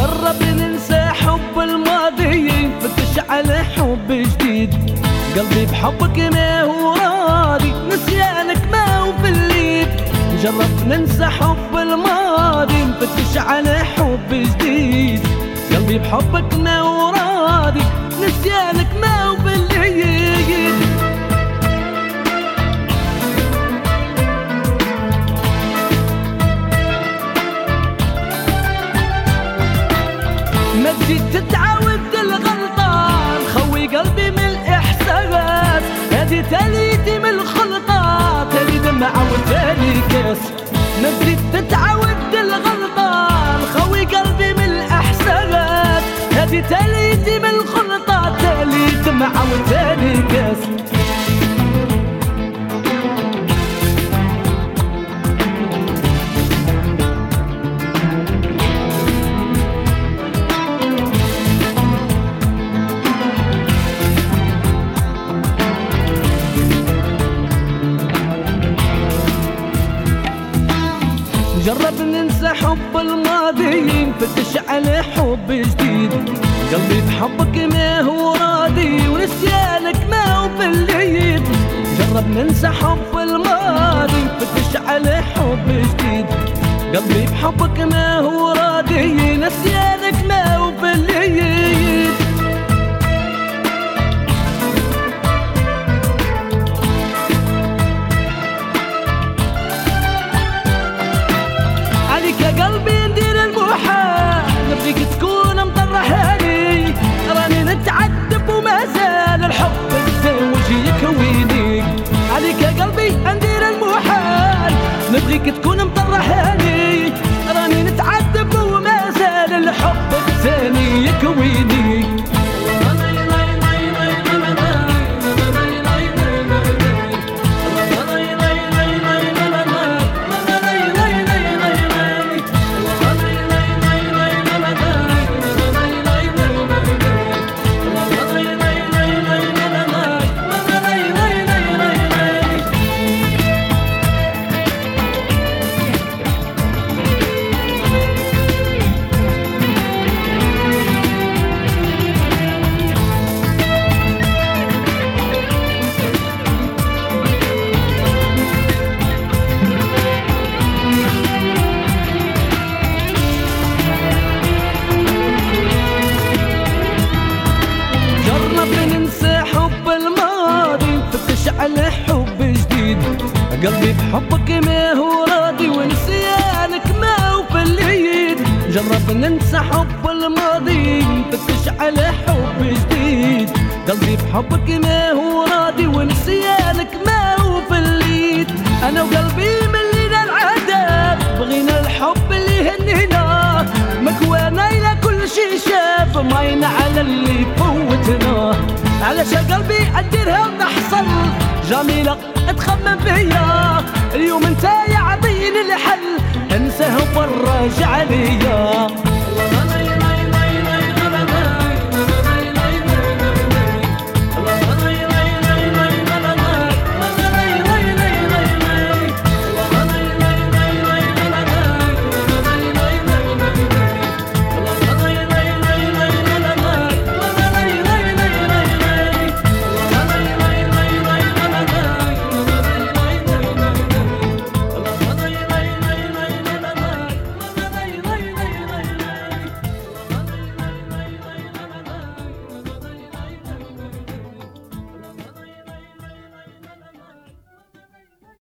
جرب ننسى حب الماضي فتش على حب جديد. قلبي بحبك ما هو راضي نسيانك ما هو في الليل جرب ننسى حب الماضي فتش على حب جديد. قلبي بحبك ما هو راضي. تاليتي من الخلطات تالي دمعة وتالي كاس. ما تجي تتعود الغلطان خوي قلبي من الإحساس. هذه تاليتي من الخلطات تالي دمعة وتالي كاس. جرب ننسى حب الماضي نفتش على حب جديد. قلبي بحبك ما هو راضي ونسيانك ما هو باليد جرب ننسى حب الماضي نفتش على حب جديد. قلبي بحبك ما هو راضي نسيانك ما هو الحب الثاني يكويني. على حب جديد. قلبي بحبك ما هو راضي ونسيانك ما هو في اليد جرب ننسى حب الماضي نفتش على حب جديد. قلبي بحبك ما هو راضي ونسيانك ما هو في اليد أنا وقلبي ملينا العذاب بغينا الحب اللي يهنينا مكوانا إلى كل شي شاف ماينا على اللي فوتنا علش قلبي أديرها ونحصل جميلة تخمم فيا. اليوم انت يعطيني الحل انساه وفرج عليا.